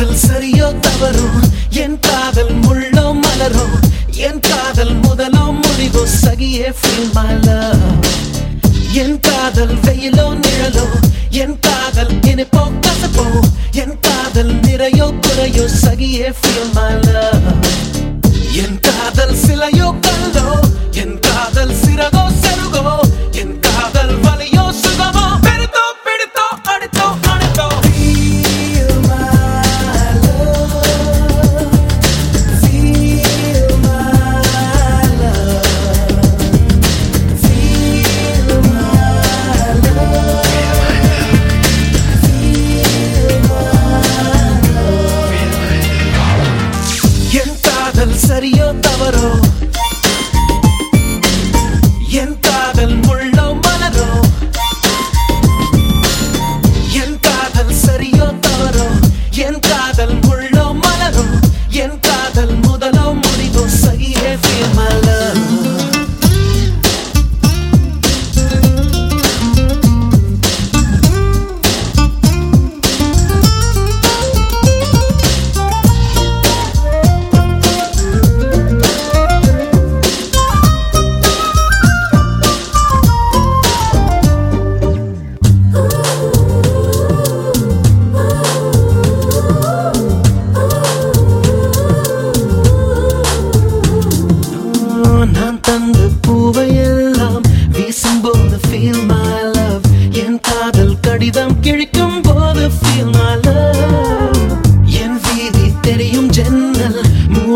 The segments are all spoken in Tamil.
காதல் சரியோ தவறோ? என் காதல் முள்ளோ மலரோ? என் காதல் முதலோ முடிவோ? சகியே ஃபீல் மை லவ் என் காதல் வெயிலோ நிழலோ? என் காதல் இனிப்போ கசப்போ? என் காதல் நிறையோ குறையோ? சகியே ஃபீல் மை லவ் என் காதல் சிலையோ கல்லோ என் காதல் சிறகோ செருகோ என்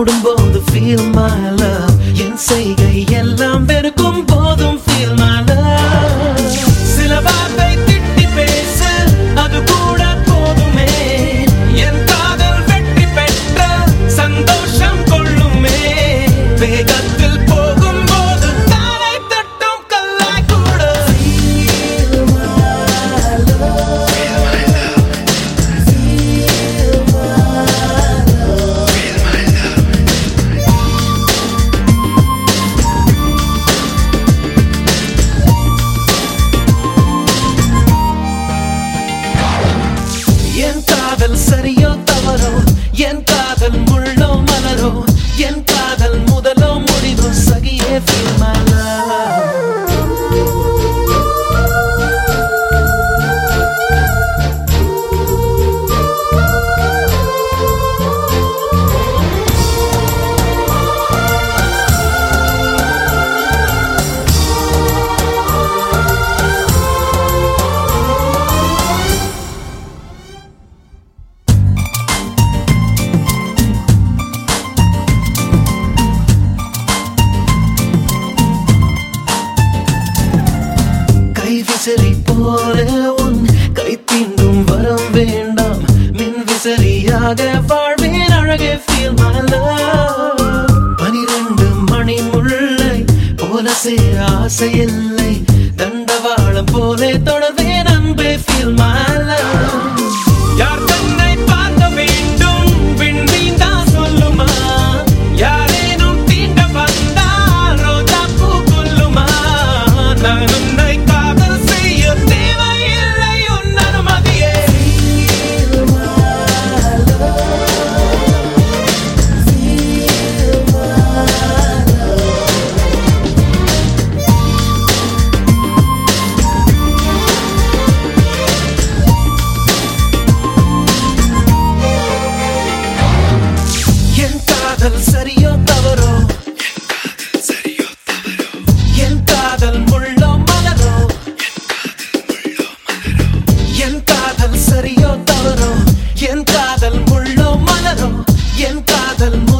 தொடும்போது ஃபீல் மை லவ் என் செய்கை எல்லாம் வெறுக்கும் காதல் சரியோ தவறோ? என் காதல் முள்ளோ மலரோ? என் காதல் முதலோ முடிவோ? சகியே ஆசை ஆசை இல்லை. தண்டவாளம் போலே தொடர்பு del mundo.